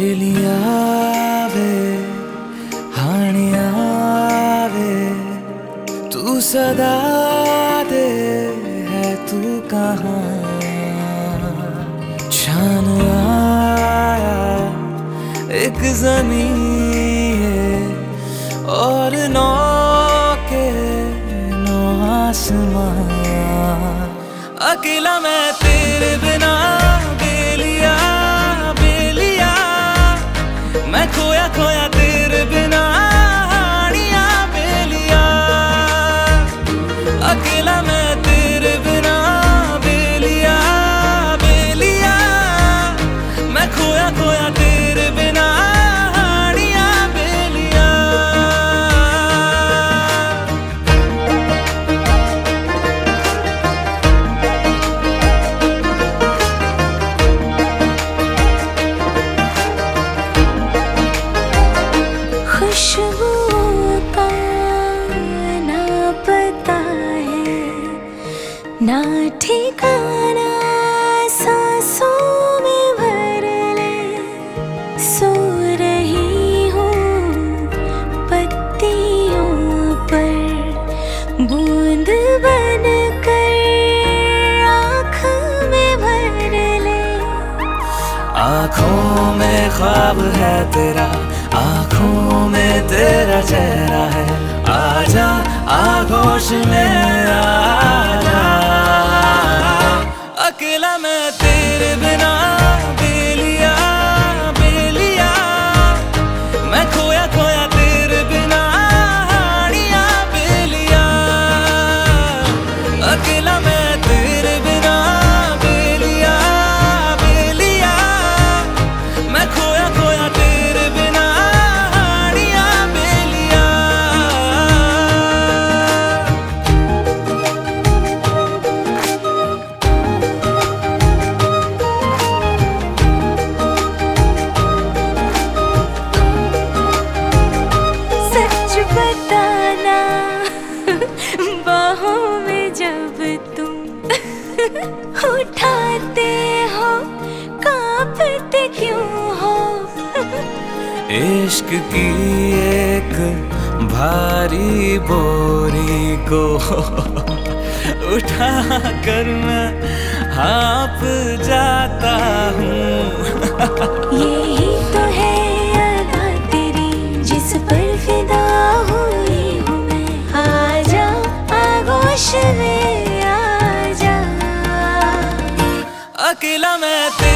बेलिया तू सदा दे है तू कहाँ? आया, एक ज़मीन और नौ के नौ अकेला मैं तेरे बिना खोया तेरे बिना खुशबू का ना पता है ना ठिकाना आँखों में ख्वाब है तेरा आँखों में तेरा उठाते हो, कांपते क्यों हो? इश्क की एक भारी बोरी को उठा कर मैं हाँप जाता में आजा अकेला मैं तेरे बिना